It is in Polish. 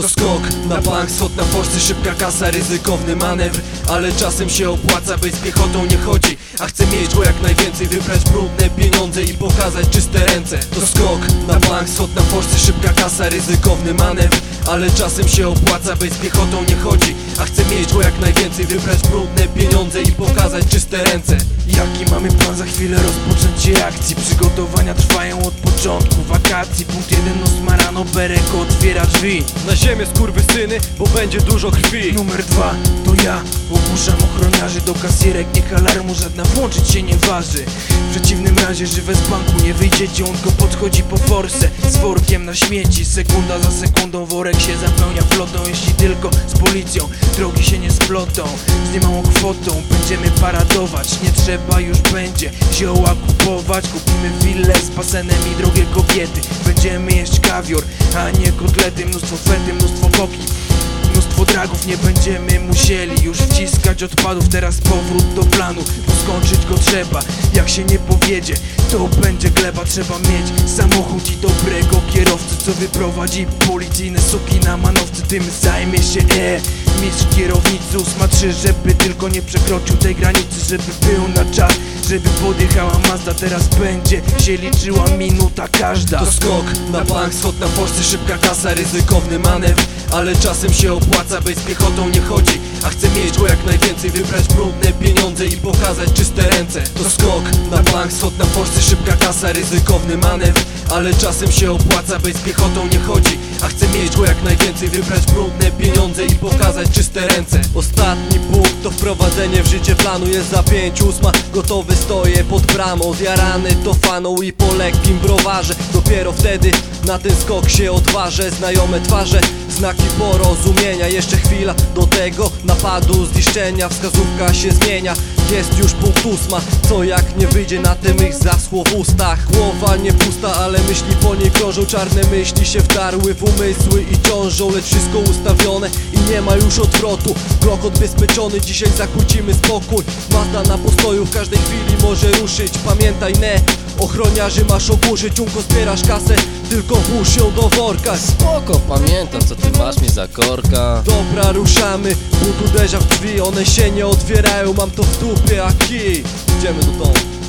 To skok na bank, schod na forsy, szybka kasa, ryzykowny manewr. Ale czasem się opłaca, być z piechotą nie chodzi. A chcę mieć go jak najwięcej, wybrać brudne pieniądze i pokazać czyste ręce. To skok na bank, schod na forsy, szybka kasa, ryzykowny manewr. Ale czasem się opłaca, być z piechotą nie chodzi. A chcę mieć go jak najwięcej, wybrać brudne pieniądze i pokazać czyste ręce. Jaki mamy plan? Za chwilę rozpoczęcie akcji. Przygotowania trwają od początku wakacji. Punkt jeden ósma rano Berek otwiera drzwi. Na ziemię skurwysyny, bo będzie dużo krwi. Numer dwa to ja Ogłuszam ochroniarzy do kasierek. Niech alarmu żadna włączyć się nie waży. W przeciwnym razie żywe z banku nie wyjdziecie On go podchodzi po forsę Z workiem na śmieci Sekunda za sekundą. Worek się zapełnia flotą Jeśli tylko z policją. Drogi się nie splotą Z niemałą kwotą. Będziemy paradować Nie trzeba już będzie. Zioła kupować Kupimy willę z basenem i drogie kobiety. Będziemy jeść kawior, a nie kotlety. Mnóstwo fety, mnóstwo koki Mnóstwo dragów. Nie będziemy musieli już wciskać odpadów. Teraz powrót do planu, bo skończyć go trzeba. Jak się nie powiedzie, to będzie gleba. Trzeba mieć samochód i dobrego kierowcę Co wyprowadzi policyjne suki na manowce. Tym zajmie się e Mistrz kierownicy ósma trzy Żeby tylko nie przekroczył tej granicy Żeby był na czas, żeby podjechała Mazda. Teraz będzie się liczyła minuta każda. To skok na bank, schod na forsy, szybka kasa, ryzykowny manewr Ale czasem się opłaca, być z piechotą nie chodzi. A chcę mieć go jak najwięcej, wybrać brudne pieniądze i pokazać czyste ręce. To skok na bank, schod na forsy, szybka kasa, ryzykowny manewr. Ale czasem się opłaca, być z piechotą nie chodzi. A chcę mieć go jak najwięcej, wybrać brudne pieniądze i pokazać czyste ręce. Ostatni punkt to wprowadzenie w życie planu. Jest za pięć ósma, gotowy stoję pod bramą. Zjarany to faną i po lekkim browarze. Dopiero wtedy na ten skok się odważę. Znajome twarze, znaki porozumienia. Jeszcze chwila do tego napadu zniszczenia. Wskazówka się zmienia, jest już punkt ósma. Co jak nie wyjdzie na tym ich zaschło w ustach? Głowa nie pusta, ale myśli po niej krążą. Czarne myśli się wdarły w umysły i ciążą Lecz wszystko ustawione i nie ma już odwrotu. Blok odbezpieczony, dzisiaj zakłócimy spokój. Mazda na postoju w każdej chwili może ruszyć. Pamiętaj ne, ochroniarzy masz oburzyć Unko zbierasz kasę, tylko włóż ją do worka. Spoko, pamiętam co ty masz mi za korka. Dobra, ruszamy, but uderza w drzwi One się nie otwierają, mam to w dupie, a kij. Idziemy do domu